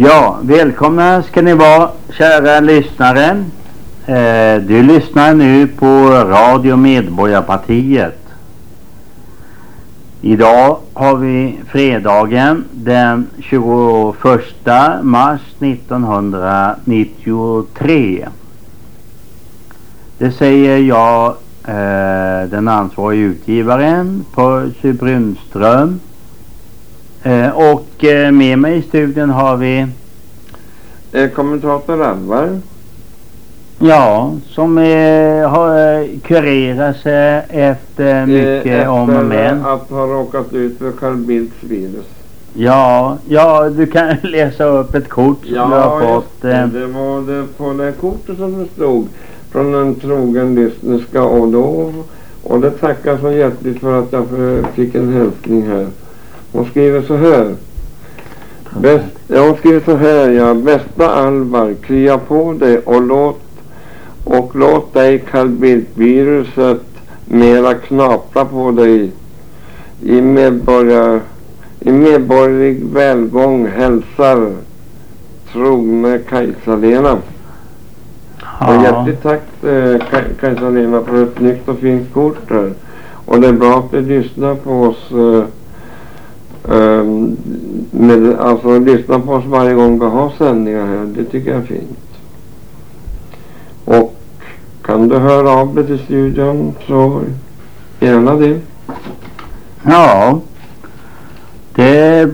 Ja, välkomna ska ni vara kära lyssnare. Eh, du lyssnar nu på Radio Medborgarpartiet. Idag har vi fredagen den 21 mars 1993. Det säger jag, eh, den ansvariga utgivaren Percy Brunström. Eh, och eh, med mig i studion har vi Eh, kommentator Alvar. Ja, som eh, har eh, kurerat sig efter mycket eh, om och men. att ha råkat ut för Carl Bildts virus. Ja, ja, du kan läsa upp ett kort som du har fått. det. Eh, det var det på det kortet som det stod från en trogen lyssnerska och då och det tackar så hjärtligt för att jag fick en hälsning här. Hon skriver så här. Bäst, ja, hon skriver så här ja. Bästa Alvar, krya på dig och låt och låt dig Carl Bildt-viruset mera knapra på dig i medborgar i medborgerlig välgång hälsar trogne Kajsa-Lena. Ja, hjärtligt tack eh, Kaj- Kajsa-Lena för ett nytt och fint kort där. Och det är bra att du lyssnar på oss. Eh, ehm, med, alltså lyssna på oss varje gång vi har sändningar här. Det tycker jag är fint. Och kan du höra av dig till studion så gärna det. ja. Det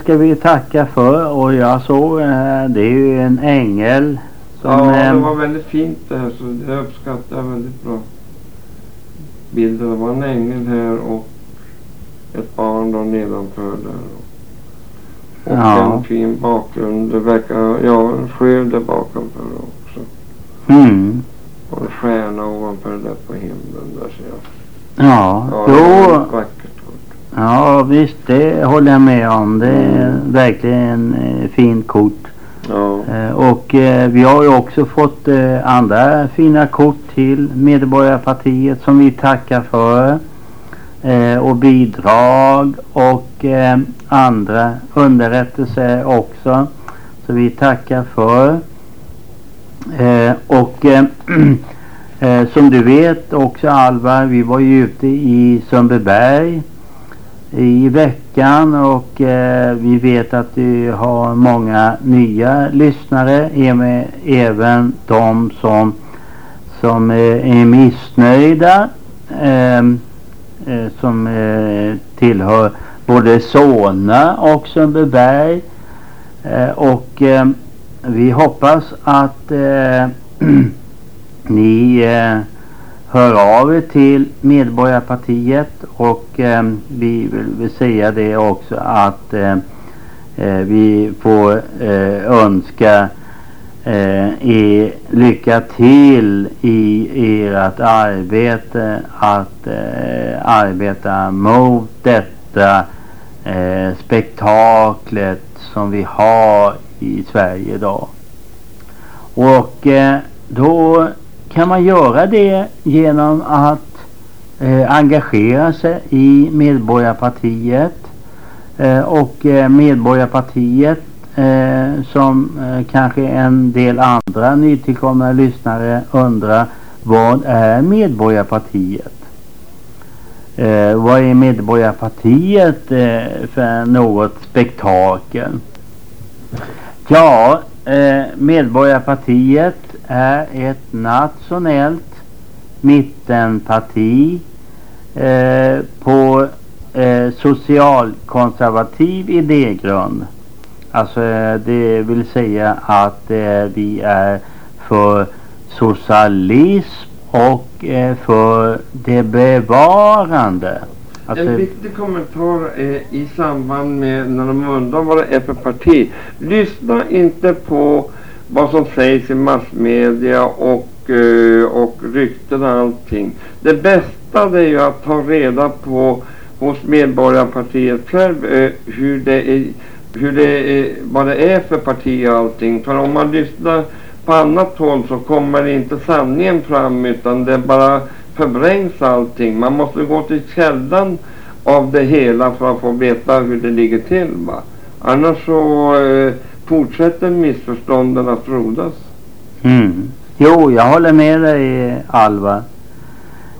ska vi tacka för och jag såg, eh, det är ju en ängel. Ja, det eh, var väldigt fint det här så det uppskattar jag väldigt bra. Bilden, det var en ängel här och ett barn då nedanför där. Och Ja. en fin bakgrund. Det verkar, ja en sjö där bakanför också. mm, Och en stjärna ovanför där på himlen där ser jag. ja, Ja, då... Ja visst, det håller jag med om. Det är verkligen eh, fint kort. Ja. Eh, och eh, vi har ju också fått eh, andra fina kort till Medborgarpartiet som vi tackar för. Och bidrag och andra underrättelser också. Så vi tackar för. Och som du vet också Alvar, vi var ju ute i Sundbyberg i veckan och eh, vi vet att du har många nya lyssnare, även, de som, som eh, är missnöjda, ehm, eh, som eh, tillhör både Solna och Sundbyberg. Eh, och eh, vi hoppas att eh, ni eh, hör av er till Medborgarpartiet och eh, vi vill, vill säga det också att eh, eh, vi får eh, önska eh, er lycka till i ert arbete att eh, arbeta mot detta eh, spektaklet som vi har i Sverige idag. Och eh, då kan man göra det genom att eh, engagera sig i Medborgarpartiet. Eh, och eh, Medborgarpartiet eh, som eh, kanske en del andra nytillkomna lyssnare undrar vad är Medborgarpartiet? Eh, vad är Medborgarpartiet eh, för något spektakel? Ja, eh, Medborgarpartiet är ett nationellt mittenparti eh, på eh, socialkonservativ idégrund. Alltså eh, det vill säga att eh, vi är för socialism och eh, för det bevarande. Alltså, En viktig kommentar är i samband med när de undrar vad det är för parti. Lyssna inte på vad som sägs i massmedia och, eh, och rykten och allting. Det bästa det är ju att ta reda på hos Medborgarpartiet själv eh, hur det är, hur det är, vad det är för parti och allting. För om man lyssnar på annat håll så kommer inte sanningen fram utan det bara förvrängs allting. Man måste gå till källan av det hela för att få veta hur det ligger till. Va? Annars så eh, fortsätter missförstånden att frodas. Mm. Jo, jag håller med dig Alva.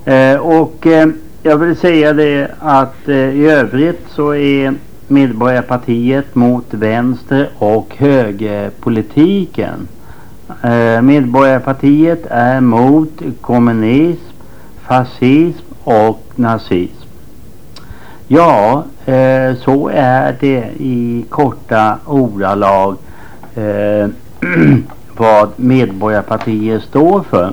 Eh, och eh, jag vill säga det att eh, i övrigt så är Medborgarpartiet mot vänster och högerpolitiken. Eh, Medborgarpartiet är mot kommunism, fascism och nazism. Ja, eh, så är det i korta ordalag eh, vad Medborgarpartiet står för.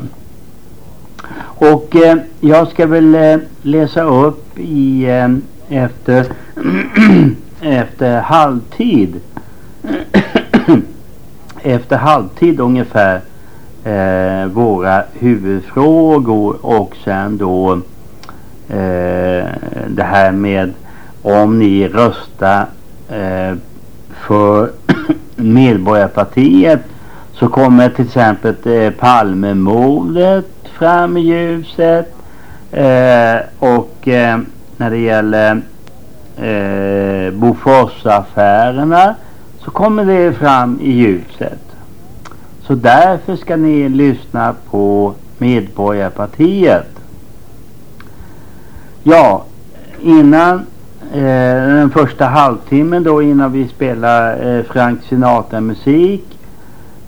Och eh, jag ska väl eh, läsa upp i eh, efter, efter halvtid efter halvtid ungefär eh, våra huvudfrågor och sen då eh, det här med om ni röstar eh, för Medborgarpartiet så kommer till exempel eh, Palmemordet fram i ljuset eh, och eh, när det gäller eh, Boforsaffärerna så kommer det fram i ljuset. Så därför ska ni lyssna på Medborgarpartiet. Ja, innan Eh, den första halvtimmen då innan vi spelar eh, Frank Sinatra musik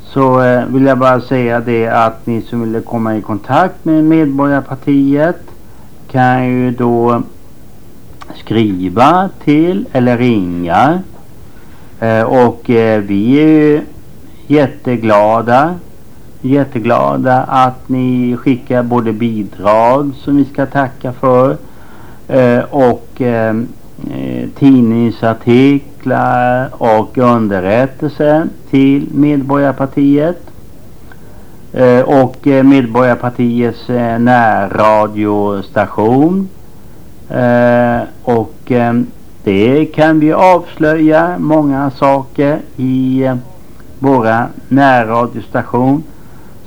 så eh, vill jag bara säga det att ni som vill komma i kontakt med Medborgarpartiet kan ju då skriva till eller ringa. Eh, och eh, vi är ju jätteglada jätteglada att ni skickar både bidrag som vi ska tacka för eh, och eh, tidningsartiklar och underrättelser till Medborgarpartiet. Eh, och eh, Medborgarpartiets eh, närradiostation. Eh, och eh, det kan vi avslöja många saker i eh, våra närradiostation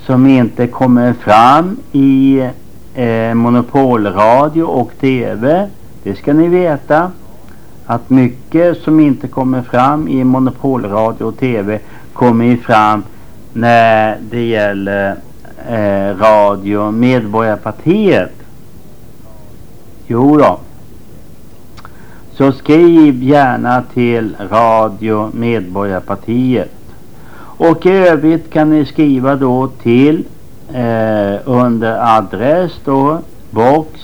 som inte kommer fram i eh, monopolradio och tv. Det ska ni veta att mycket som inte kommer fram i monopolradio och tv kommer fram när det gäller eh, radio Medborgarpartiet. Jo då. Så skriv gärna till Radio Medborgarpartiet. Och i övrigt kan ni skriva då till eh, under adress då box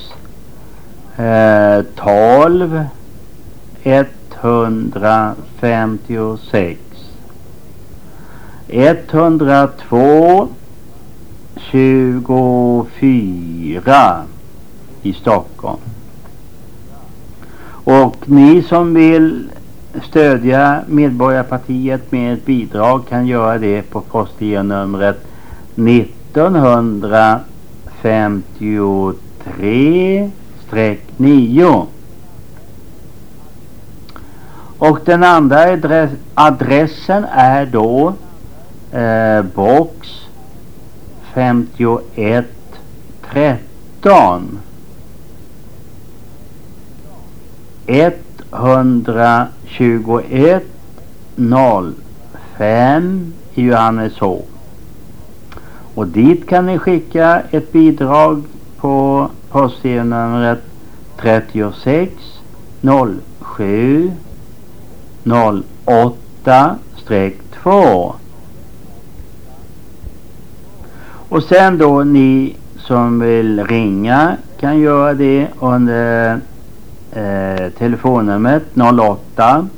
eh, 12 156 102 24 i Stockholm. Och ni som vill stödja Medborgarpartiet med ett bidrag kan göra det på postgironumret 1953-9. Och den andra adress adressen är då eh, box 5113 121 05 i Johanneshov. Och dit kan ni skicka ett bidrag på postgironumret 36 07 08 2. Och sen då ni som vill ringa kan göra det under eh, telefonnumret 08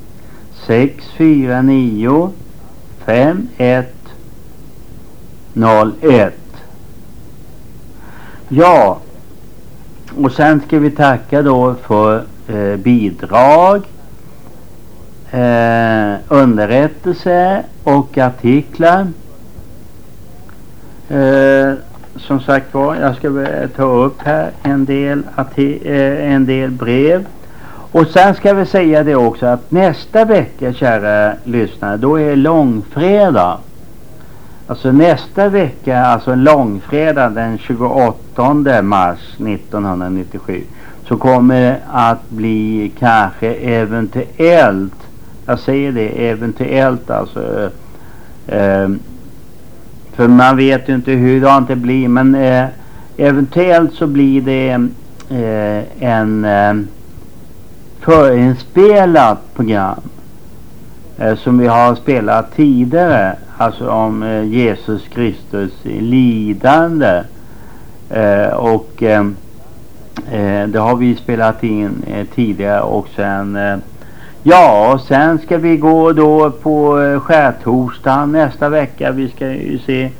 649 5101. Ja, och sen ska vi tacka då för eh, bidrag, eh, underrättelse och artiklar. Eh, som sagt var, jag ska ta upp här en del, eh, en del brev. Och sen ska vi säga det också att nästa vecka kära lyssnare, då är långfredag. Alltså nästa vecka, alltså långfredag den 28 mars 1997 så kommer det att bli kanske eventuellt, jag säger det eventuellt alltså, eh, för man vet ju inte hur det blir men eh, eventuellt så blir det eh, en eh, förinspelat program eh, som vi har spelat tidigare. Alltså om eh, Jesus Kristus lidande. Eh, och eh, eh, det har vi spelat in eh, tidigare och sen eh, Ja, sen ska vi gå då på skärtorsdagen nästa vecka. Vi ska ju se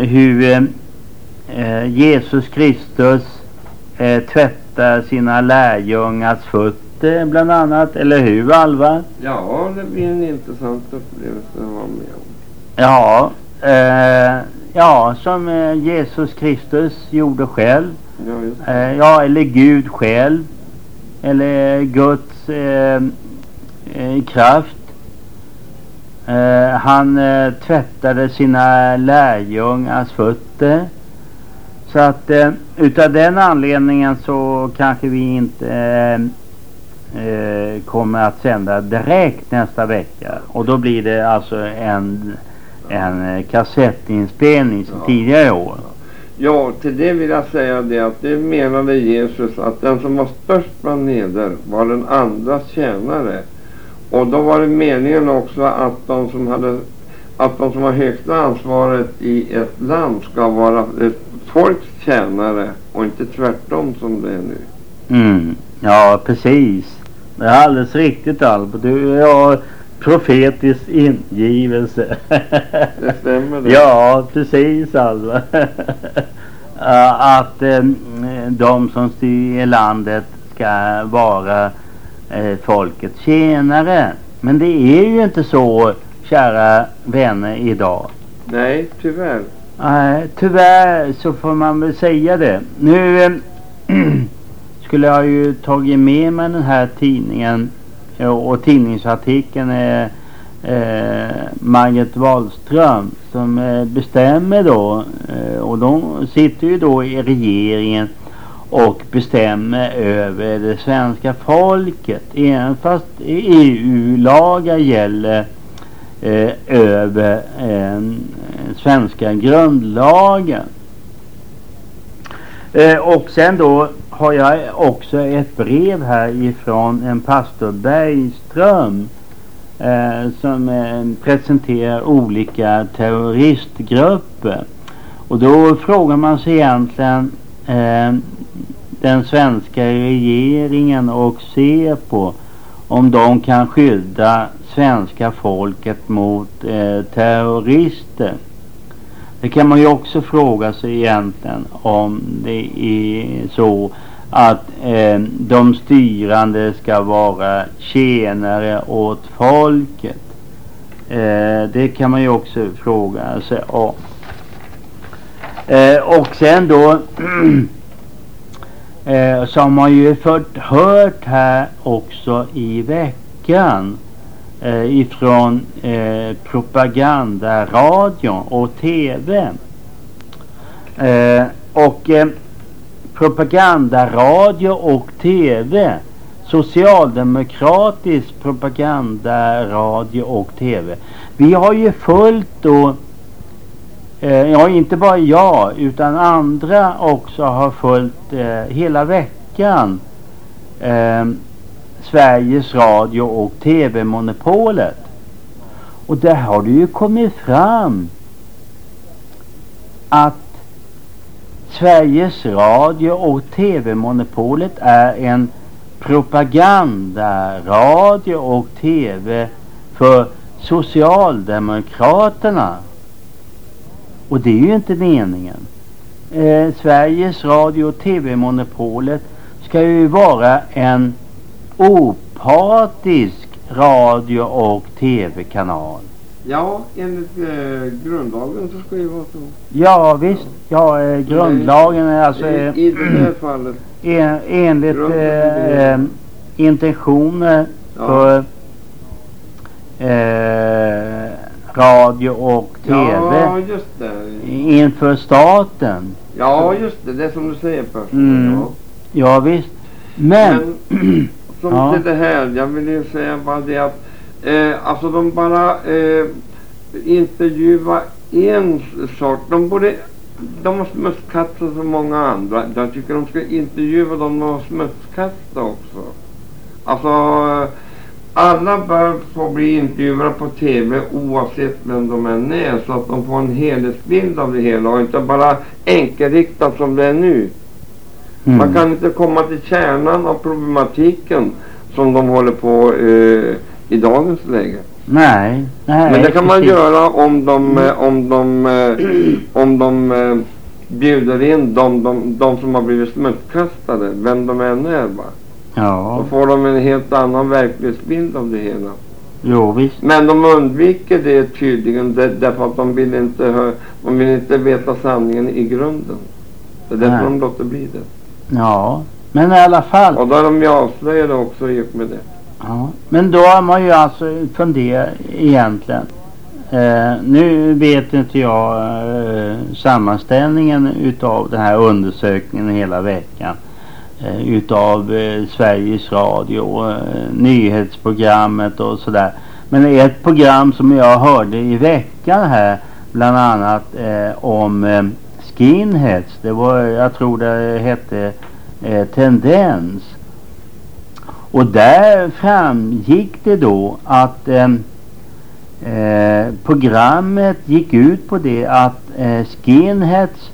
hur Jesus Kristus tvättar sina lärjungars fötter bland annat, eller hur Alva? Ja, det blir en intressant upplevelse att vara med om. Ja, eh, ja som eh, Jesus Kristus gjorde själv. Ja, eh, ja eller Gud själv. Eller Guds eh, eh, kraft. Eh, han tvättade sina lärjungars fötter. Så att eh, utav den anledningen så kanske vi inte eh, kommer att sända direkt nästa vecka. Och då blir det alltså en, en eh, kassettinspelning som tidigare år. Ja, till det vill jag säga det att det menade Jesus att den som var störst bland neder var den andras tjänare. Och då var det meningen också att de som hade att de som har högsta ansvaret i ett land ska vara ett folks tjänare och inte tvärtom som det är nu. Mm. Ja, precis. Det är alldeles riktigt Albert. Du jag profetisk ingivelse. Det stämmer det. ja, precis Albert. att eh, de som styr landet ska vara eh, folkets tjänare. Men det är ju inte så, kära vänner, idag. Nej, tyvärr. Nej, tyvärr så får man väl säga det. Nu eh, skulle jag ju tagit med mig den här tidningen Eh, och tidningsartikeln är eh, Margit Wahlström som eh, bestämmer då eh, och de sitter ju då i regeringen och bestämmer över det svenska folket. Även fast EU-lagar gäller eh, över eh, svenska grundlagen. Eh, och sen då har jag också ett brev här ifrån en pastor Bergström eh, som eh, presenterar olika terroristgrupper. Och då frågar man sig egentligen eh, den svenska regeringen och ser på om de kan skydda svenska folket mot eh, terrorister. Det kan man ju också fråga sig egentligen om det är så att eh, de styrande ska vara tjänare åt folket. Eh, det kan man ju också fråga sig om. Eh, och sen då eh, så har man ju fört, hört här också i veckan eh, ifrån eh, propagandaradion och TV. Eh, och eh, propagandaradio och TV socialdemokratisk propagandaradio och TV. Vi har ju följt då eh, ja inte bara jag utan andra också har följt eh, hela veckan eh, Sveriges Radio och TV-monopolet. Och där har det ju kommit fram att Sveriges Radio och TV-monopolet är en propagandaradio och TV för Socialdemokraterna. Och det är ju inte meningen. Eh, Sveriges Radio och TV-monopolet ska ju vara en opartisk radio och TV-kanal. Ja, enligt eh, grundlagen så ska det vara så. Ja visst, ja eh, grundlagen är alltså... Eh, I, I det här fallet. En, enligt eh, eh, intentioner ja. för... Eh, radio och TV Ja, just det. inför staten. Ja, just det. Det är som du säger först. Mm. Ja. Ja visst. Men, Men som Ja. till det här, jag vill ju säga bara det att eh, alltså de bara eh, intervjuar en sak. De borde de har smutskastat så många andra. Jag tycker de ska intervjua dem de har smutskastat också. Alltså alla bör få bli intervjuade på TV oavsett vem de än är så att de får en helhetsbild av det hela och inte bara enkelriktat som det är nu. mm, Man kan inte komma till kärnan av problematiken som de håller på eh, i dagens läge. nej, nej. Men det kan man precis. göra om de, eh, om de, eh, om de eh, bjuder in de, de, de som har blivit smutskastade, vem de än är va. Ja, Då får de en helt annan verklighetsbild av det hela. jo visst. Men de undviker det tydligen där- därför att de vill inte, hö- de vill inte veta sanningen i grunden. Det är därför Nej. de låter bli det. Ja, men i alla fall. Och då är de ju avslöjade också i och med det. Ja, men då har man ju alltså funderat egentligen. Eh, nu vet inte jag eh, sammanställningen utav den här undersökningen hela veckan. Eh, utav eh, Sveriges Radio, eh, nyhetsprogrammet och sådär. Men ett program som jag hörde i veckan här bland annat eh, om eh, skinheads. Det var, jag tror det hette eh, Tendens. Och där framgick det då att eh, eh, programmet gick ut på det att eh, skinheads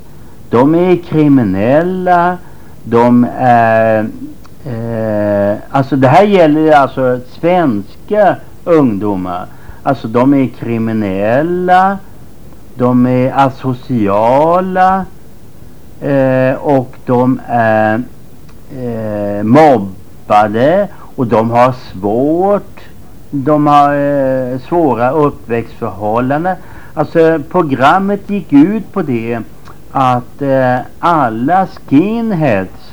de är kriminella, de är eh, alltså det här gäller alltså svenska ungdomar. Alltså de är kriminella, de är asociala eh, och de är eh, mobbade och de har svårt. De har eh, svåra uppväxtförhållanden. Alltså programmet gick ut på det att eh, alla skinheads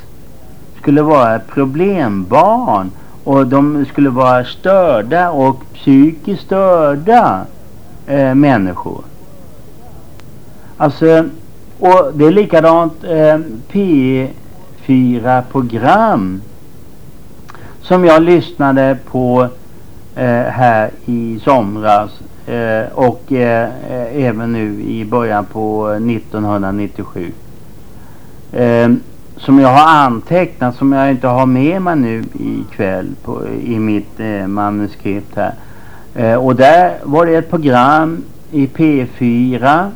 skulle vara problembarn och de skulle vara störda och psykiskt störda eh, människor. Alltså, och det är likadant eh, P4-program som jag lyssnade på eh, här i somras eh, och eh, även nu i början på 1997. Eh, som jag har antecknat, som jag inte har med mig nu ikväll på, i mitt eh, manuskript här. Eh, och där var det ett program i P4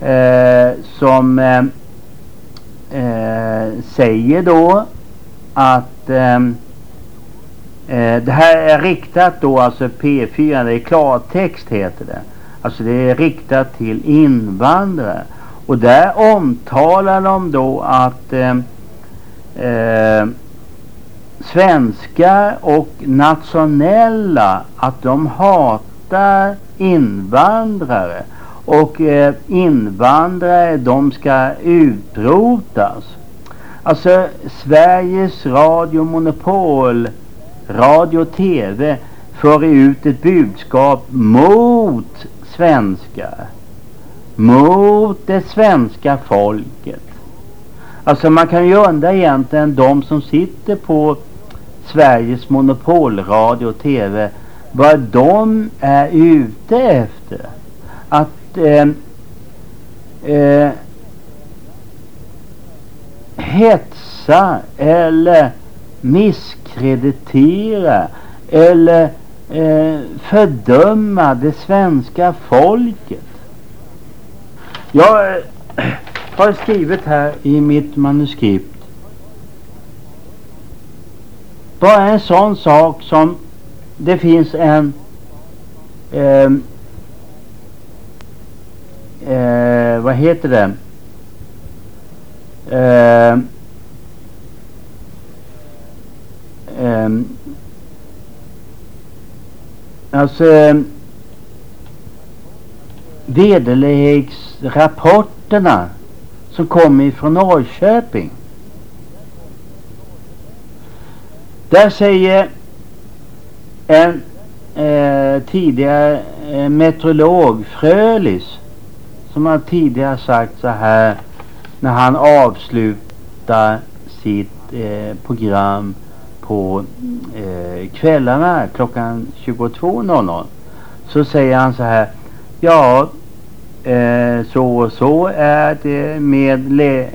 eh, som eh, eh, säger då att eh, Eh, det här är riktat då alltså P4, det är klartext heter det. Alltså det är riktat till invandrare. Och där omtalar de då att eh, eh, svenskar och nationella att de hatar invandrare och eh, invandrare de ska utrotas. Alltså Sveriges Radio Monopol, radio och TV för ut ett budskap mot svenskar. Mot det svenska folket. Alltså man kan ju undra egentligen de som sitter på Sveriges monopolradio och TV vad de är ute efter. Att eh, eh, hetsa eller misskreditera eller eh, fördöma det svenska folket. Jag eh, har skrivit här i mitt manuskript bara en sån sak som det finns en eh, eh, vad heter det eh, eh, alltså eh, vederläggsrapporterna som kommer ifrån Norrköping. Där säger en eh, tidigare eh, meteorolog Frölis som har tidigare sagt så här när han avslutar sitt eh, program på eh, kvällarna klockan 22.00 så säger han så här ja eh, så och så är det med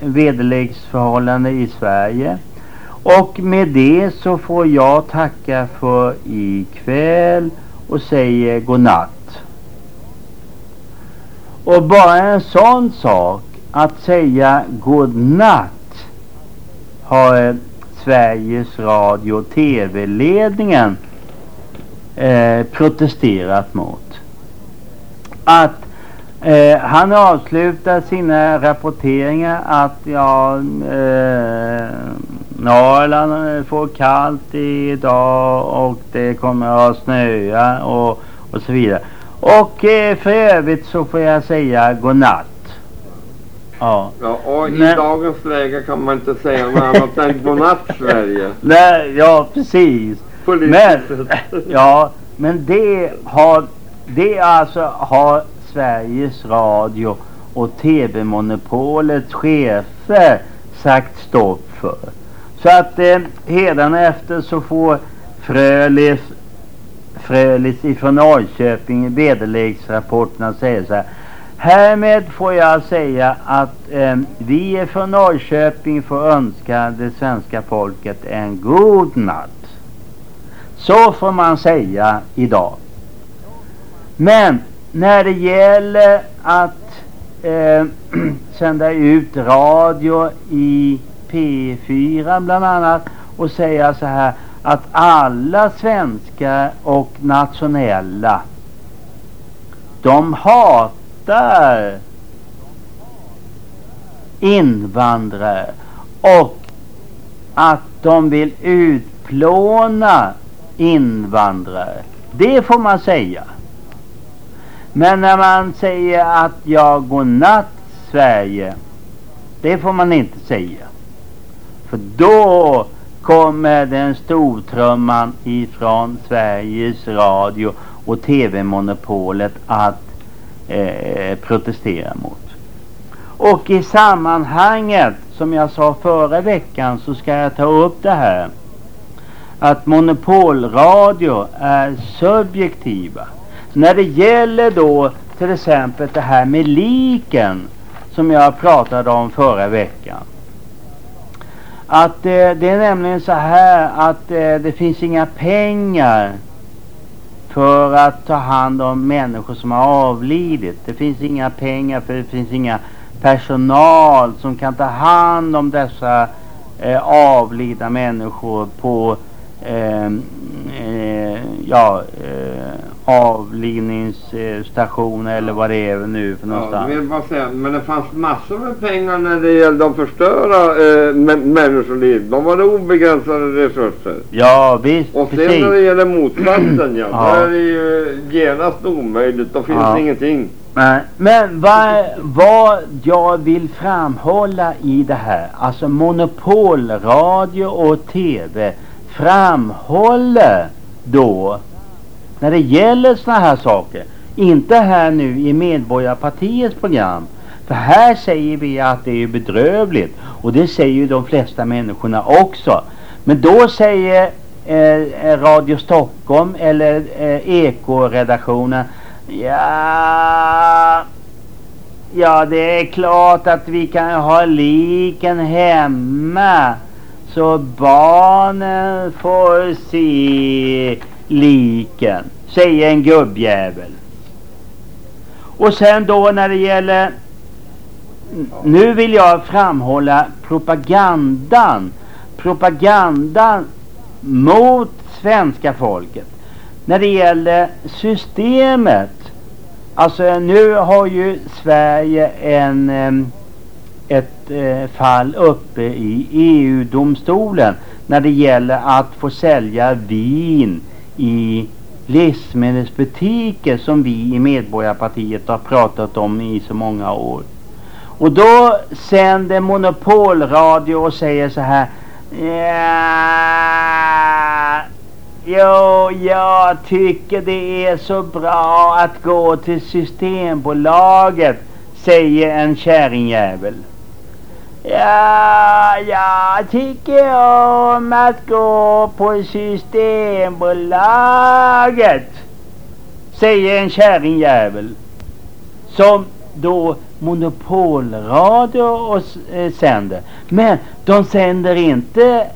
väderleksförhållanden i Sverige och med det så får jag tacka för ikväll och säger godnatt. Och bara en sån sak att säga godnatt har Sveriges Radio och TV-ledningen eh, protesterat mot. Att eh, han avslutar sina rapporteringar att ja, eh, Norrland eh, får kallt idag och det kommer att snöa och, och så vidare. Och eh, för övrigt så får jag säga godnatt. Ja. ja och Men, i dagens läge kan man inte säga något annat än godnatt Sverige. Nej, ja precis. Men, ja, men det har, det alltså har Sveriges Radio och TV-monopolets chefer sagt stopp för. Så att eh, efter så får Frölis, Frölis ifrån Norrköping väderleksrapporterna säga så här. Härmed får jag säga att eh, vi från Norrköping får önska det svenska folket en god natt. Så får man säga idag. Men när det gäller att eh, sända ut radio i P4 bland annat och säga så här att alla svenska och nationella de hatar invandrare och att de vill utplåna invandrare. Det får man säga. Men när man säger att jag går natt Sverige, det får man inte säga. För då kommer den stortrumman ifrån Sveriges Radio och TV-monopolet att eh, protestera mot. Och i sammanhanget, som jag sa förra veckan, så ska jag ta upp det här att monopolradio är subjektiva. När det gäller då till exempel det här med liken som jag pratade om förra veckan. Att eh, det är nämligen så här att eh, det finns inga pengar för att ta hand om människor som har avlidit. Det finns inga pengar för det finns inga personal som kan ta hand om dessa eh, avlidna människor på ja, eh, avlivningsstation eller vad det är nu för någonstans. Ja, men, säga, men det fanns massor med pengar när det gällde att förstöra eh, människoliv. De var obegränsade resurser. Ja visst, Och sen precis. när det gäller motsatsen, ja, ja. då är det ju genast omöjligt. Då finns ja. ingenting. Nej, men vad, vad jag vill framhålla i det här, alltså monopolradio och TV framhåller då när det gäller såna här saker. Inte här nu i Medborgarpartiets program. För här säger vi att det är bedrövligt. Och det säger ju de flesta människorna också. Men då säger eh, eh Radio Stockholm eller eh, Ekoredaktionen Ja, ja det är klart att vi kan ha liken hemma så barnen får se liken, säger en gubbjävel. Och sen då när det gäller, nu vill jag framhålla propagandan, propagandan mot svenska folket. När det gäller systemet, alltså nu har ju Sverige en eh, ett Eh, fall uppe i EU-domstolen när det gäller att få sälja vin i livsmedelsbutiker som vi i Medborgarpartiet har pratat om i så många år. Och då sänder monopolradio och säger så här ja, Jo, jag tycker det är så bra att gå till Systembolaget, säger en kärringjävel. Ja, jag tycker om att gå på Systembolaget, säger en kärringjävel. Som då monopolradio och eh, sänder. Men de sänder inte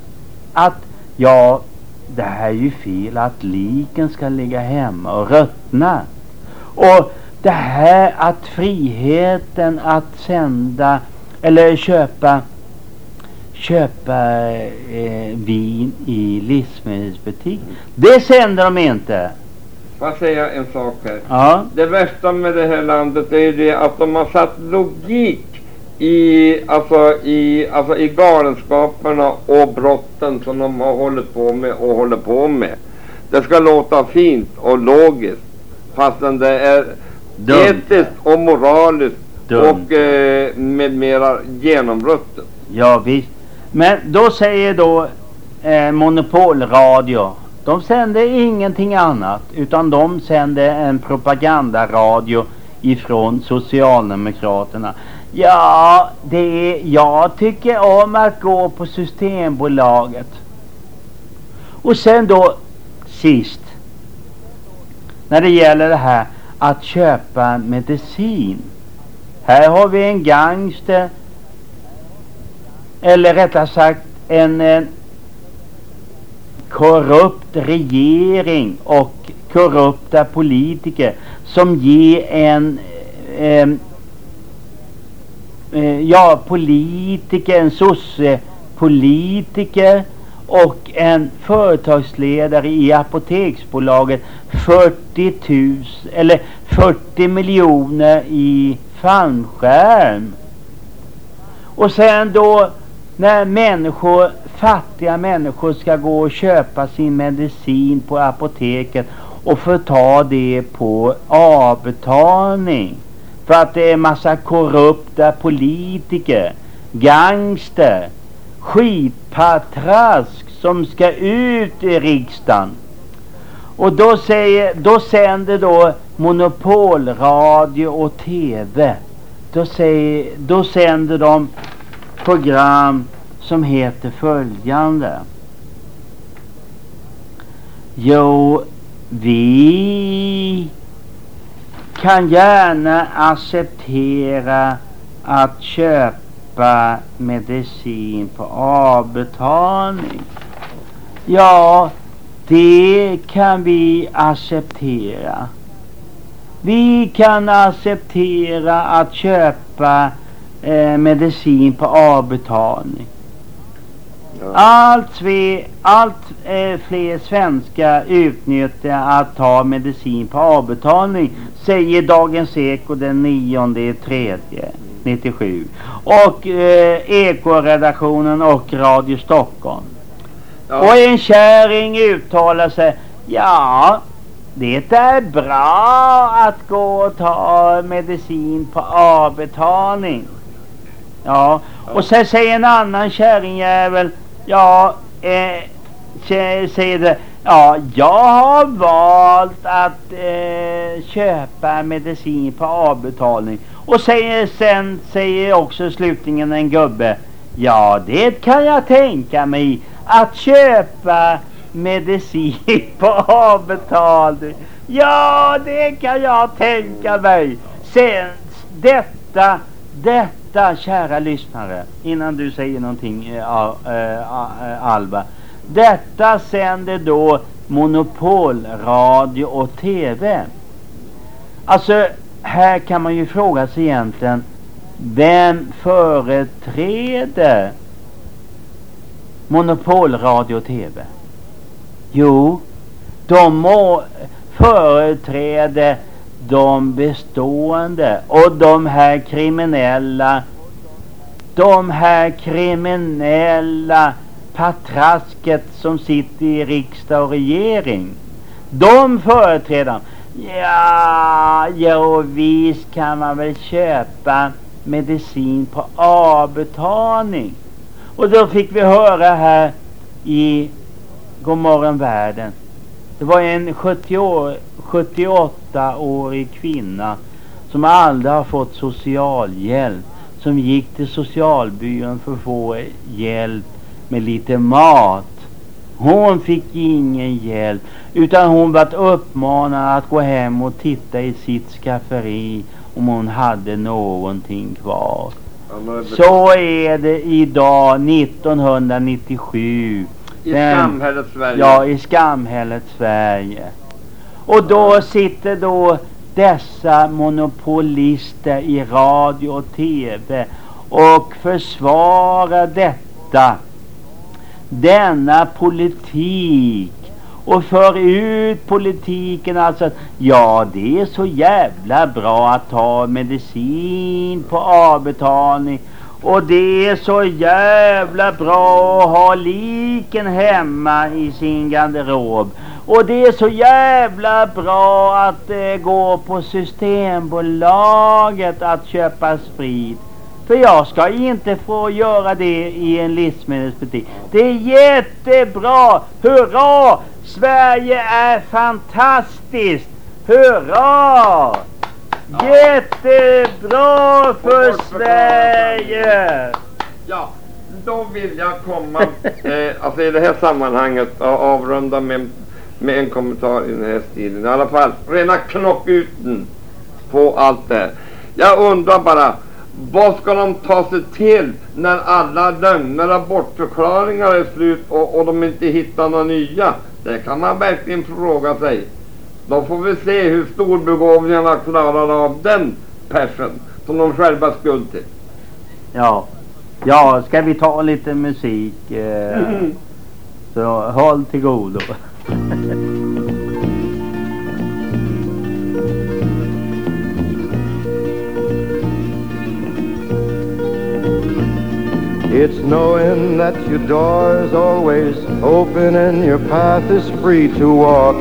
att, ja, det här är ju fel att liken ska ligga hemma och ruttna. Och det här att friheten att sända eller köpa köpa eh, vin i livsmedelsbutik. Det sänder de inte. Får jag säga en sak här? Ja. Det värsta med det här landet är ju det att de har satt logik i, alltså, i, alltså, i galenskaperna och brotten som de har hållit på med och håller på med. Det ska låta fint och logiskt fastän det är Dumt. etiskt och moraliskt Dumt. och eh, med mera genombruttet. Ja visst. Men då säger då eh, monopolradio. De sänder ingenting annat utan de sänder en propagandaradio ifrån Socialdemokraterna. Ja, det är, jag tycker om att gå på Systembolaget. Och sen då sist. När det gäller det här att köpa medicin. Här har vi en gangster eller rättare sagt en en korrupt regering och korrupta politiker som ger en eh, eh, ja, politiker, en sossepolitiker och en företagsledare i Apoteksbolaget. 40 000 eller 40 miljoner i fallskärm. Och sen då när människor, fattiga människor ska gå och köpa sin medicin på apoteket och få ta det på avbetalning. För att det är massa korrupta politiker, gangster, skitpatrask som ska ut i riksdagen. Och då, säger, då sänder då monopolradio och TV. Då, säger, då sänder de program som heter följande. Jo, vi kan gärna acceptera att köpa medicin på avbetalning. Ja, det kan vi acceptera. Vi kan acceptera att köpa eh, medicin på avbetalning. Allt, sve, allt eh, fler svenskar utnyttjar att ta medicin på avbetalning, säger Dagens Eko den 9 tredje 97 och eh, Ekoredaktionen och Radio Stockholm. Ja. Och en kärring uttalar sig, ja, det är bra att gå och ta medicin på avbetalning. Ja, och sen säger en annan kärringjävel, ja, eh, säger det, ja, jag har valt att eh, köpa medicin på avbetalning. Och säger, sen säger också slutligen en gubbe, ja, det kan jag tänka mig att köpa medicin på avbetalning. Ja, det kan jag tänka mig. Sen detta, detta kära lyssnare, innan du säger någonting eh, eh, eh Alba. Detta sänder då monopolradio och TV. Alltså, här kan man ju fråga sig egentligen, vem företräder monopolradio och TV? Jo, de må företräder de bestående och de här kriminella de här kriminella patrasket som sitter i riksdag och regering. De företräder Ja, ja visst kan man väl köpa medicin på avbetalning. Och då fick vi höra här i Godmorgon världen. Det var en 78-årig kvinna som aldrig har fått socialhjälp. Som gick till socialbyrån för att få hjälp med lite mat. Hon fick ingen hjälp utan hon var uppmanad att gå hem och titta i sitt skafferi om hon hade någonting kvar. Så är det idag 1997. I Den, skamhället Sverige. Ja, i skamhället Sverige. Och då sitter då dessa monopolister i radio och TV och försvarar detta. Denna politik och för ut politiken alltså att ja det är så jävla bra att ta medicin på avbetalning och det är så jävla bra att ha liken hemma i sin garderob och det är så jävla bra att eh, gå på Systembolaget att köpa sprit för jag ska inte få göra det i en livsmedelsbutik. Det är jättebra! Hurra! Sverige är fantastiskt! Hurra! Jättebra för Sverige! Ja, då vill jag komma, eh, alltså i det här sammanhanget, avrunda med, med en kommentar i den här stilen. I alla fall, rena knockuten på allt det här. Jag undrar bara, vad ska de ta sig till när alla lögner och bortförklaringar är slut och, och de inte hittar några nya? Det kan man verkligen fråga sig. Då får vi se hur storbegåvningarna klarar av den persen som de själva skuld till. Ja, ja ska vi ta lite musik? Eh, mm. Så håll till godo. It's knowing that your door's always open and your path is free to walk.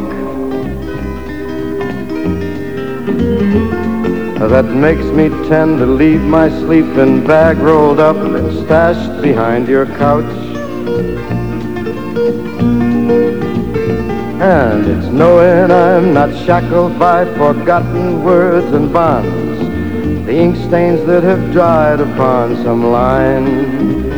That makes me tend to leave my sleeping bag rolled up and stashed behind your couch. And it's knowing I'm not shackled by forgotten words and bonds, the ink stains that have dried upon some line.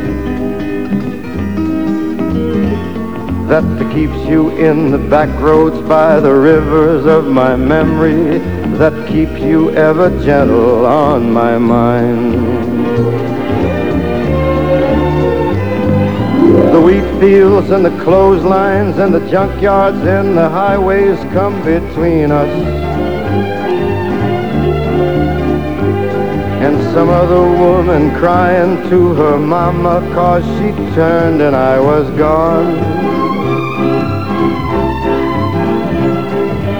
That keeps you in the back roads by the rivers of my memory, that keep you ever gentle on my mind. The wheat fields and the clotheslines and the junkyards and the highways come between us. And some other woman crying to her mama cause she turned and I was gone.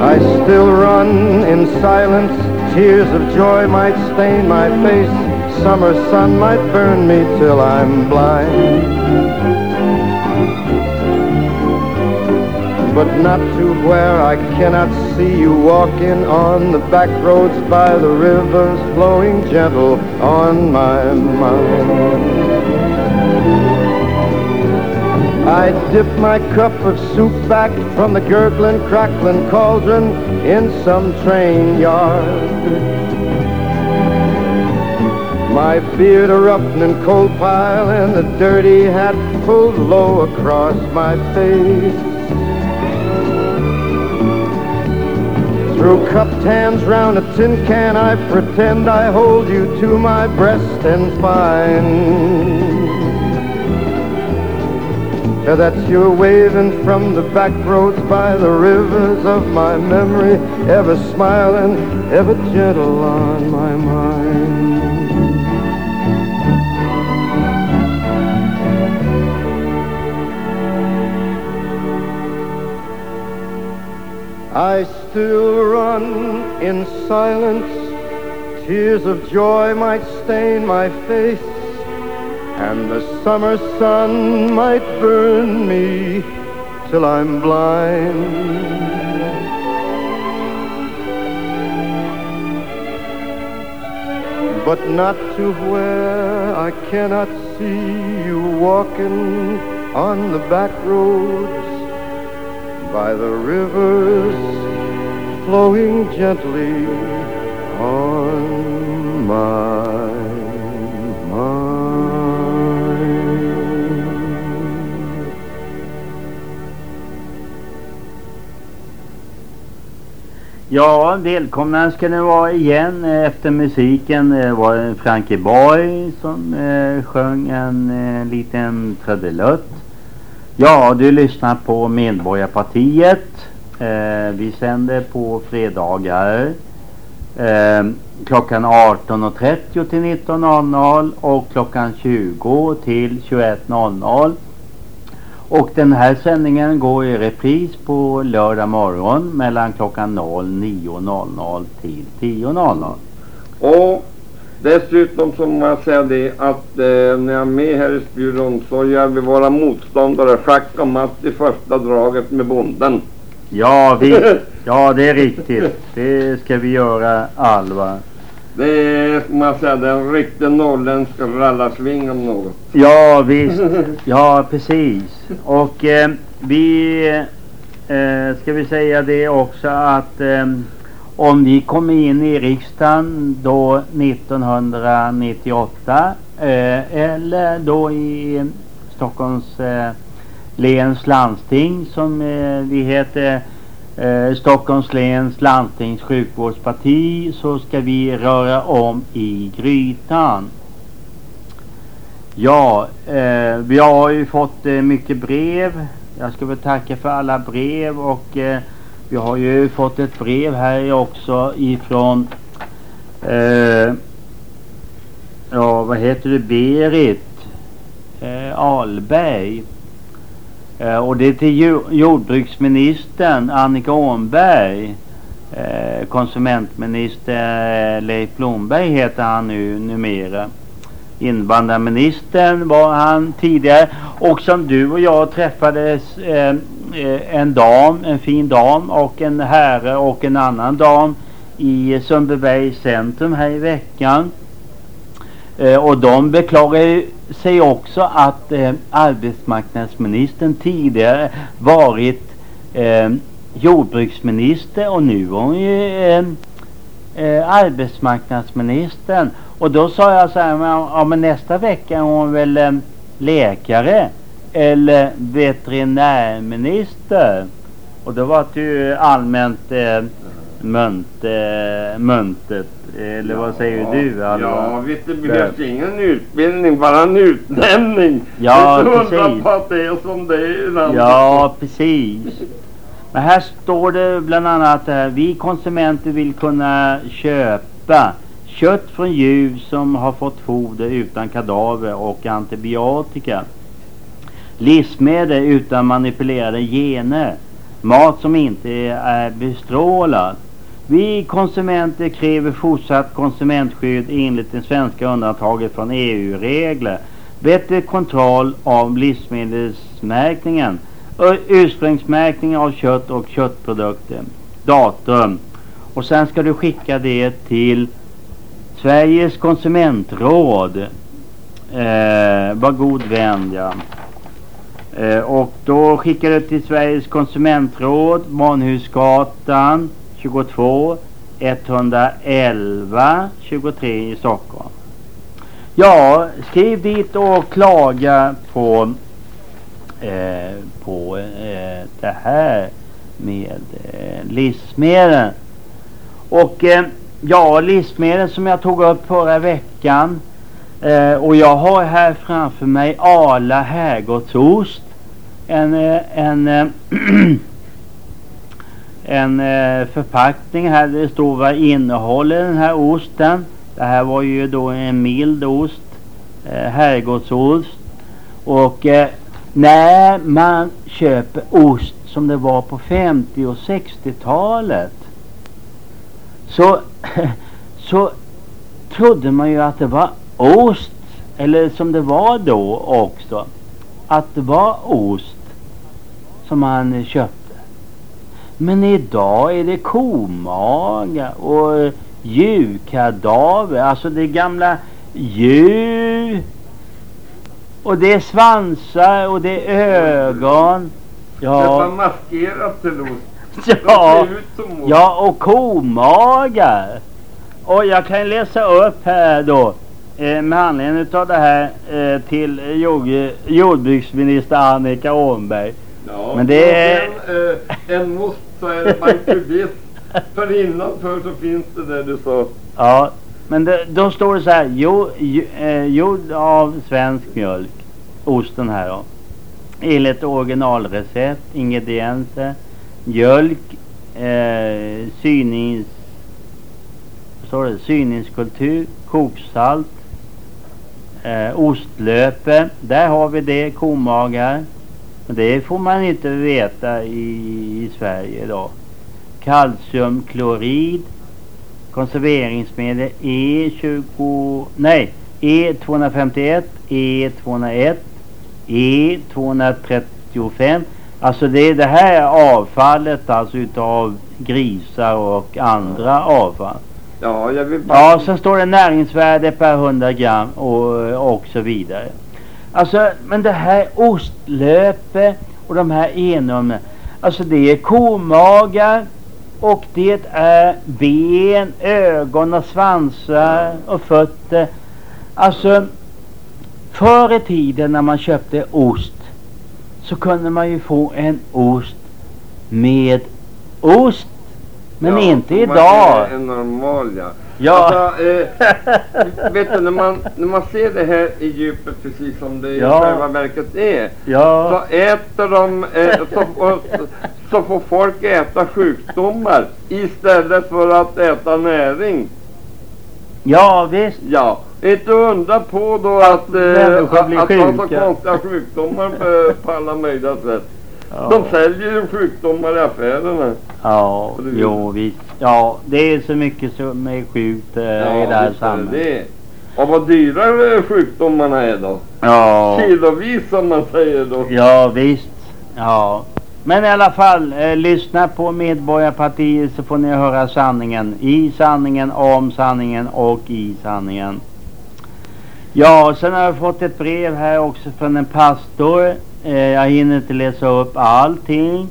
I still run in silence. Tears of joy might stain my face. Summer sun might burn me till I'm blind. But not to where I cannot see you walking on the back roads by the rivers flowing gentle on my mind. I dip my cup of soup back from the gurgling, crackling cauldron in some train yard. My beard erupting in coal pile and the dirty hat pulled low across my face. Through cupped hands round a tin can, I pretend I hold you to my breast and find that you're waving from the back roads by the rivers of my memory, ever smiling, ever gentle on my mind. I still run in silence, tears of joy might stain my face and the summer sun might burn me till I'm blind. But not to where I cannot see you walking on the back roads by the rivers flowing gently on my Ja, välkomna ska ni vara igen efter musiken. Eh, det var Frankie Boy som eh, sjöng en eh, liten trudelutt. Ja, du lyssnar på Medborgarpartiet. Eh, vi sänder på fredagar eh, klockan 18.30 till 19.00 och klockan 20 till 21.00. Och den här sändningen går i repris på lördag morgon mellan klockan 09.00 till 10.00. Och dessutom så må jag säga det att eh, när jag är med här i studion så gör vi våra motståndare schack och matt i första draget med bonden. Ja, vi, ja, det är riktigt. Det ska vi göra Alva. Det är, som man säger, det är en riktig norrländsk rallarsving om något. Ja, visst. Ja, precis. Och eh, vi eh, ska vi säga det också att eh, om vi kommer in i riksdagen då 1998 eh, eller då i Stockholms eh, läns landsting som eh, vi heter eh, Stockholms läns landstings sjukvårdsparti så ska vi röra om i grytan. Ja, eh, vi har ju fått eh, mycket brev. Jag ska väl tacka för alla brev och eh, vi har ju fått ett brev här också ifrån eh, ja, vad heter det, Berit eh, Alberg. Eh, och det är till jordbruksministern Annika Åhnberg. Eh, konsumentminister eh, Leif Blomberg heter han nu numera. Invandrarministern var han tidigare. Och som du och jag träffades eh, eh, en dam, en fin dam och en herre och en annan dam i Sundbybergs centrum här i veckan. Eh, och de beklagar sig också att eh, arbetsmarknadsministern tidigare varit eh, jordbruksminister och nu är hon ju arbetsmarknadsministern. Och då sa jag så här, ja, men nästa vecka är hon väl läkare eller veterinärminister. Och då var det ju allmänt eh, munt, eh, muntet. Eller vad säger du? Alva? Ja, visst det behövs ingen utbildning, bara en utnämning. Ja, det precis. på att det är som det är i landet. Ja, precis. Men här står det bland annat här. Vi konsumenter vill kunna köpa kött från djur som har fått foder utan kadaver och antibiotika. Livsmedel utan manipulerade gener. Mat som inte är bestrålad. Vi konsumenter kräver fortsatt konsumentskydd enligt det svenska undantaget från EU-regler. Bättre kontroll av livsmedelsmärkningen. Ursprungsmärkning av kött och köttprodukter. Datum. Och sen ska du skicka det till Sveriges konsumentråd. Eh, var god vän ja. Eh, och då skickar du till Sveriges konsumentråd, Manhusgatan 22 111 23 i Stockholm. Ja, skriv dit och klaga på, eh, på eh, det här med eh, livsmedel. Och eh, ja, livsmedel som jag tog upp förra veckan Eh, och jag har här framför mig Arla herrgårdsost. En, eh, en, eh, en eh, förpackning här det står vad innehåller den här osten. Det här var ju då en mild ost. Eh, herrgårdsost. Och eh, när man köper ost som det var på 50 och 60-talet så, så trodde man ju att det var ost, eller som det var då också, att det var ost som man köpte. Men idag är det komaga och djurkadaver, alltså det gamla djur och det är svansar och det är ögon Nästan Ja, maskerat till ost. ja, ja och komagar. Och jag kan läsa upp här då eh, med anledning av det här eh, till jord, jordbruksminister Annika Åhnberg. Ja, Men det är- En, eh, en most så är en kubist. För innanför så finns det där du sa. Ja, men det, då står det så här. Jo, eh, gjord av svensk mjölk. Osten här då. Enligt originalrecept, ingredienser, mjölk, eh, synings... står det? Syningskultur, koksalt, eh, ostlöpe. Där har vi det, komagar. Men det får man inte veta i, i Sverige idag. Kalciumklorid, konserveringsmedel E20, nej E251, E201, E235. Alltså det är det här avfallet alltså utav grisar och andra avfall. Ja, jag vill bara... Ja, sen står det näringsvärde per 100 gram och, och så vidare. Alltså, men det här ostlöpe och de här enumren. Alltså det är komagar och det är ben, ögon och svansar och fötter. Alltså förr i tiden när man köpte ost så kunde man ju få en ost med ost. Men Ja, inte idag. En normal ja. Ja. Alltså, eh, vet du, när man, när man ser det här i djupet precis som det Ja. i själva verket är. Ja. Så äter de, eh, så, och, så får folk äta sjukdomar istället för att äta näring. Ja visst. Ja, inte undra på då att, människor eh, blir att, att ha så konstiga sjukdomar på, på alla möjliga sätt. Ja. De säljer ju sjukdomar i affärerna. Ja, du- jo visst. Ja, det är så mycket som är sjukt eh, i det här det samhället. det. Och vad dyra eh, sjukdomarna är då. Ja, Kilovis som man säger då. ja visst. Ja. Men i alla fall, eh, lyssna på Medborgarpartiet så får ni höra sanningen. I sanningen, om sanningen och i sanningen. Ja, sen har jag fått ett brev här också från en pastor. Eh, jag hinner inte läsa upp allting.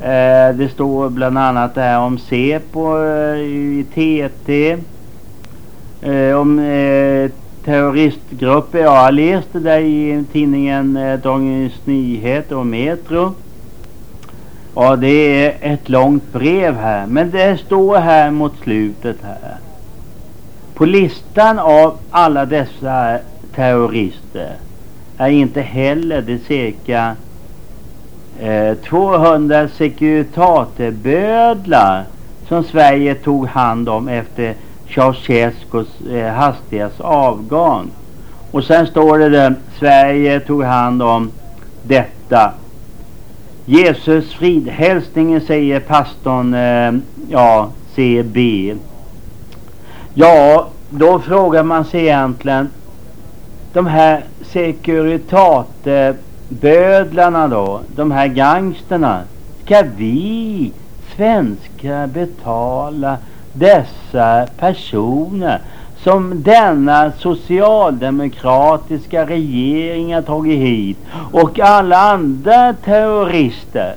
Eh, det står bland annat det här om SEPO eh, i TT. Eh, om eh, terroristgrupper. Ja, jag har läst det där i tidningen eh, Dagens Nyheter och Metro. Ja, det är ett långt brev här. Men det står här mot slutet här. På listan av alla dessa terrorister är inte heller de cirka eh, 200 Securitatebödlar som Sverige tog hand om efter Ceausescus eh, hastigas avgång. Och sen står det där, Sverige tog hand om detta. Jesus fridhälsningen säger pastorn, eh, ja, CB. Ja, då frågar man sig egentligen, de här sekuritatbödlarna då, de här gangsterna, ska vi svenskar betala dessa personer som denna socialdemokratiska regering har tagit hit och alla andra terrorister?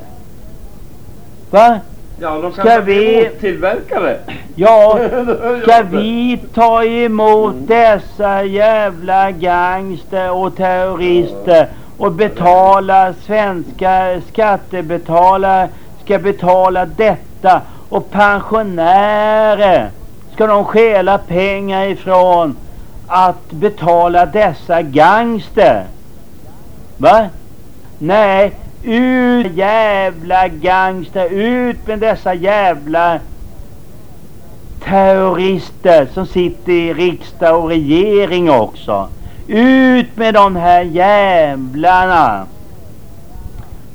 Va? Ja, de Ska kan vi- bli tillverkare. Ja, ska vi ta emot dessa jävla gangster och terrorister och betala svenska skattebetalare ska betala detta och pensionärer ska de stjäla pengar ifrån att betala dessa gangster? Va? Nej, ut jävla gangster, ut med dessa jävla terrorister som sitter i riksdag och regering också. Ut med de här jävlarna.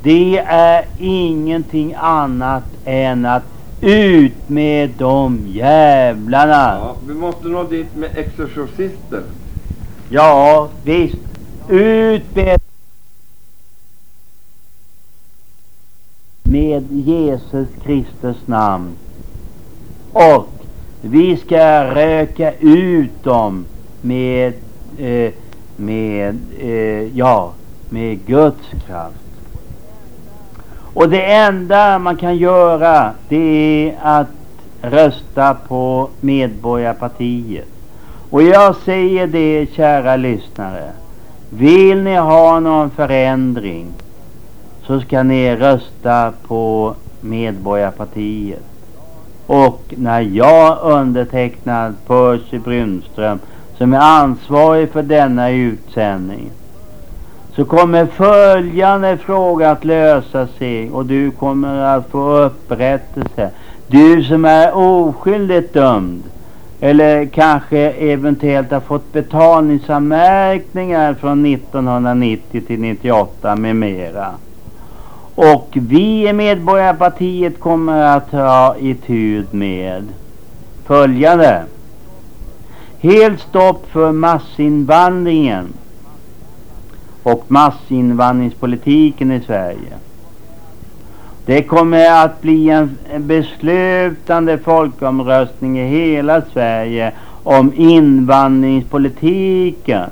Det är ingenting annat än att ut med de jävlarna. Ja, vi måste nå dit med exorcister. Ja, visst. Ut med med Jesus Kristus namn. Och vi ska röka ut dem med, eh, med, eh, ja, med Guds kraft. Och det enda man kan göra det är att rösta på Medborgarpartiet. Och jag säger det kära lyssnare. Vill ni ha någon förändring så ska ni rösta på Medborgarpartiet. Och när jag undertecknad Percy Brunström som är ansvarig för denna utsändning så kommer följande fråga att lösa sig och du kommer att få upprättelse. Du som är oskyldigt dömd eller kanske eventuellt har fått betalningsanmärkningar från 1990 till 98 med mera. Och vi i Medborgarpartiet kommer att ta itu med följande. Helt stopp för massinvandringen och massinvandringspolitiken i Sverige. Det kommer att bli en beslutande folkomröstning i hela Sverige om invandringspolitiken.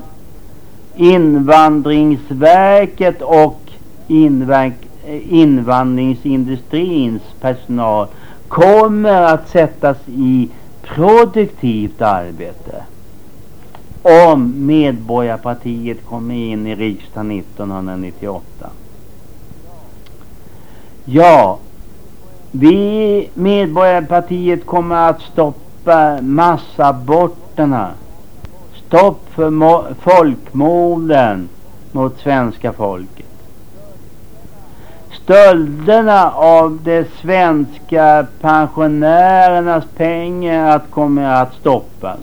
Invandringsverket och Eh, invandringsindustrins personal kommer att sättas i produktivt arbete om Medborgarpartiet kommer in i riksdagen 1998. Ja, vi Medborgarpartiet kommer att stoppa massaborterna. Stopp för folkmorden mot svenska folket. Stölderna av de svenska pensionärernas pengar att kommer att stoppas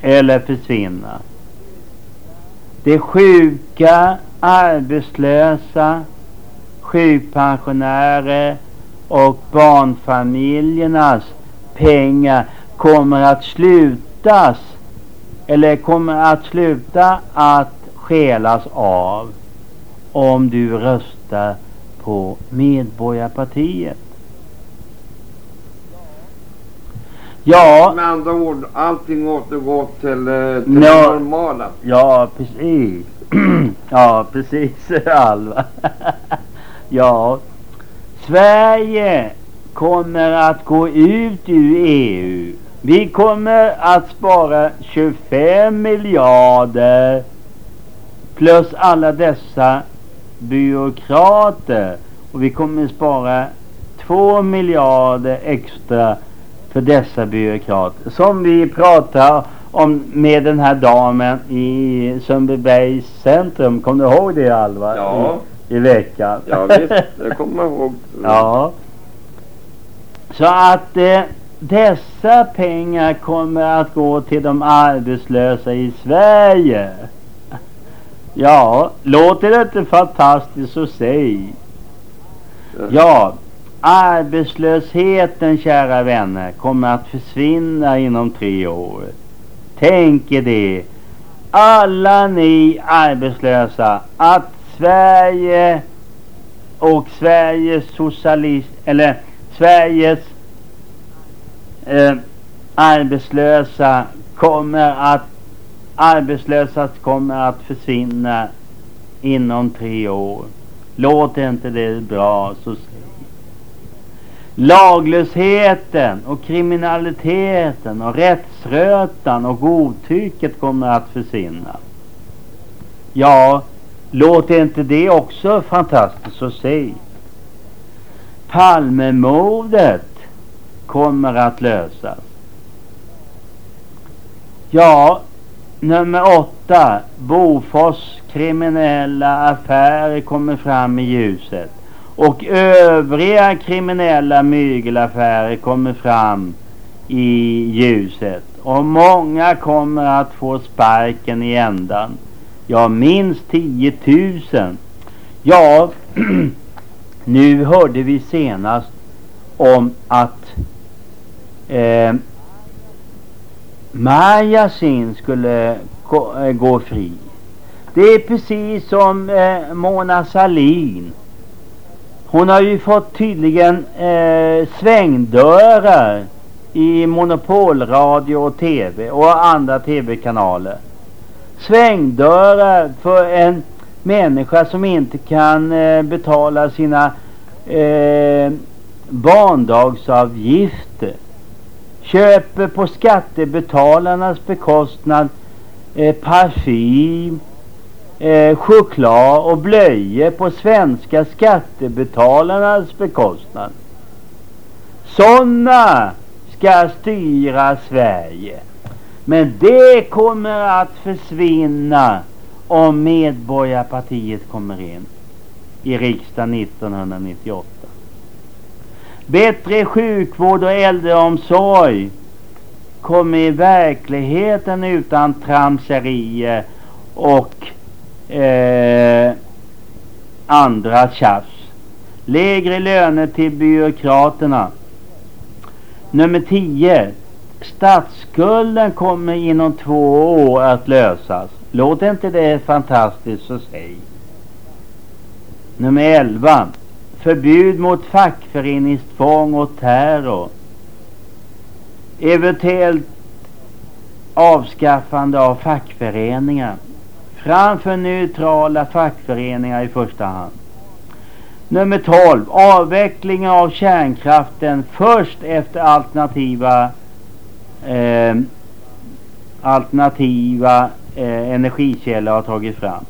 eller försvinna. De sjuka, arbetslösa, sjukpensionärer och barnfamiljernas pengar kommer att slutas eller kommer att sluta att skälas av om du röstar på Medborgarpartiet. Ja. Med andra ord, allting återgår till, eh, det normala. Ja, precis. ja, precis Alva. ja. Sverige kommer att gå ut ur EU. Vi kommer att spara 25 miljarder plus alla dessa byråkrater. Och vi kommer spara 2 miljarder extra för dessa byråkrater. Som vi pratar om med den här damen i Sundbybergs centrum. Kommer du ihåg det Alva? Ja. I, i veckan. Ja visst, det kommer jag ihåg. ja. Så att eh, dessa pengar kommer att gå till de arbetslösa i Sverige. Ja, låter det inte fantastiskt så säg. Ja, arbetslösheten kära vänner kommer att försvinna inom tre år. Tänk er det. Alla ni arbetslösa att Sverige och Sveriges socialist eller Sveriges eh, arbetslösa kommer att arbetslösa kommer att försvinna inom tre år. Låter inte det bra så. Laglösheten och kriminaliteten och rättsrötan och godtycket kommer att försvinna. Ja, låter inte det också fantastiskt att se? Palmemordet kommer att lösas. Ja, nummer åtta. Bofors kriminella affärer kommer fram i ljuset. Och övriga kriminella mygelaffärer kommer fram i ljuset. Och många kommer att få sparken i ändan. Ja, minst 10 000. Ja, nu hörde vi senast om att eh, Marjasin skulle gå, eh, gå fri. Det är precis som eh, Mona Salin. Hon har ju fått tydligen eh, svängdörrar i monopolradio och tv och andra tv-kanaler. Svängdörrar för en människa som inte kan eh, betala sina eh, barndagsavgifter köper på skattebetalarnas bekostnad eh, parfym, eh, choklad och blöjor på svenska skattebetalarnas bekostnad. Sådana ska styra Sverige. Men det kommer att försvinna om Medborgarpartiet kommer in i riksdagen 1998. Bättre sjukvård och äldreomsorg kommer i verkligheten utan tramserier och eh, andra tjafs. Lägre löner till byråkraterna. Nummer 10. Statsskulden kommer inom två år att lösas. Låter inte det fantastiskt så säg. Nummer 11. Förbud mot fackföreningstvång och terror. Eventuellt avskaffande av fackföreningar. Framför neutrala fackföreningar i första hand. Nummer 12. Avveckling av kärnkraften först efter alternativa eh, alternativa eh, energikällor har tagits fram.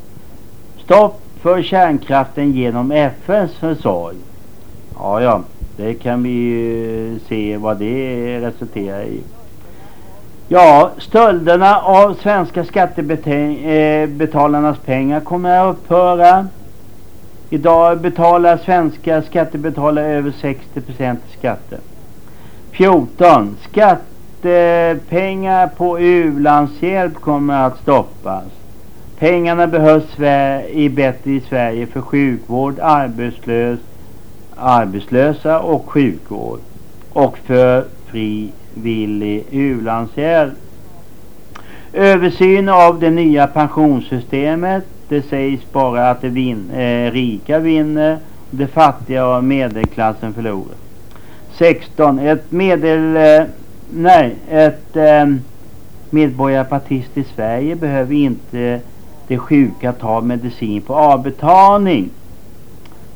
Stopp för kärnkraften genom FNs försorg. Ja, ja, det kan vi ju se vad det resulterar i. Ja, stölderna av svenska skattebetalarnas eh, pengar kommer att upphöra. Idag betalar svenska skattebetalare över 60 procent i skatter. 14. Skattepengar på u-landshjälp kommer att stoppas. Pengarna behövs i bättre i Sverige för sjukvård, arbetslös, arbetslösa och sjukvård och för frivillig u-landshjälp. Översyn av det nya pensionssystemet. Det sägs bara att det vin, eh, rika vinner, det fattiga och medelklassen förlorar. 16. Ett medel... Eh, nej, ett eh, medborgarpartist i Sverige behöver inte de sjuka ta medicin på avbetalning.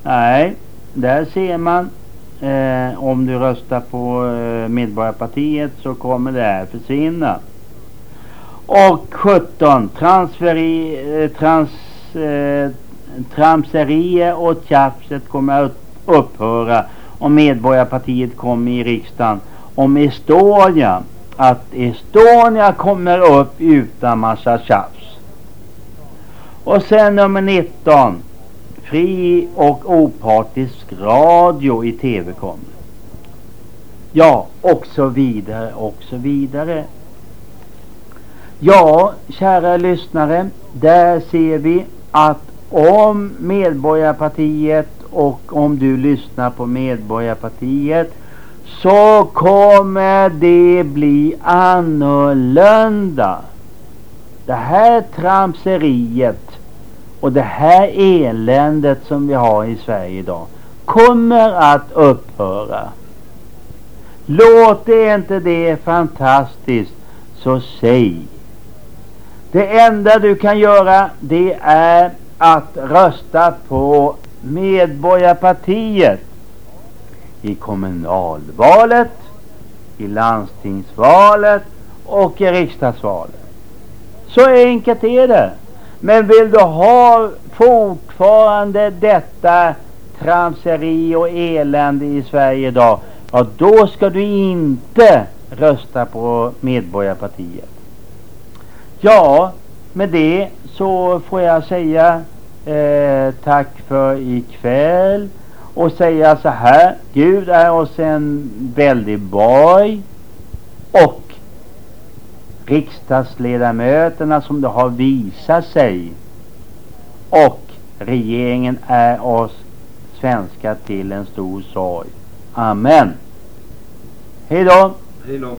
Nej, där ser man. Eh, om du röstar på eh, Medborgarpartiet så kommer det här försvinna. Och 17. Transferi, eh, trans, eh, tramserier och tjafset kommer att upphöra om Medborgarpartiet kommer i riksdagen. Om Estonia, att Estonia kommer upp utan massa tjafs. Och sen nummer 19. Fri och opartisk radio i tv kommer. Ja, och så vidare och så vidare. Ja, kära lyssnare, där ser vi att om Medborgarpartiet och om du lyssnar på Medborgarpartiet så kommer det bli annorlunda. Det här tramseriet och det här eländet som vi har i Sverige idag kommer att upphöra. Låter inte det fantastiskt så säg. Det enda du kan göra det är att rösta på Medborgarpartiet i kommunalvalet, i landstingsvalet och i riksdagsvalet. Så enkelt är det. Men vill du ha fortfarande detta tramseri och elände i Sverige idag, ja då ska du inte rösta på Medborgarpartiet. Ja, med det så får jag säga eh, tack för ikväll och säga så här. Gud är oss en väldig borg och riksdagsledamöterna som det har visat sig och regeringen är oss svenskar till en stor sorg. Amen. Hej då. Hej då.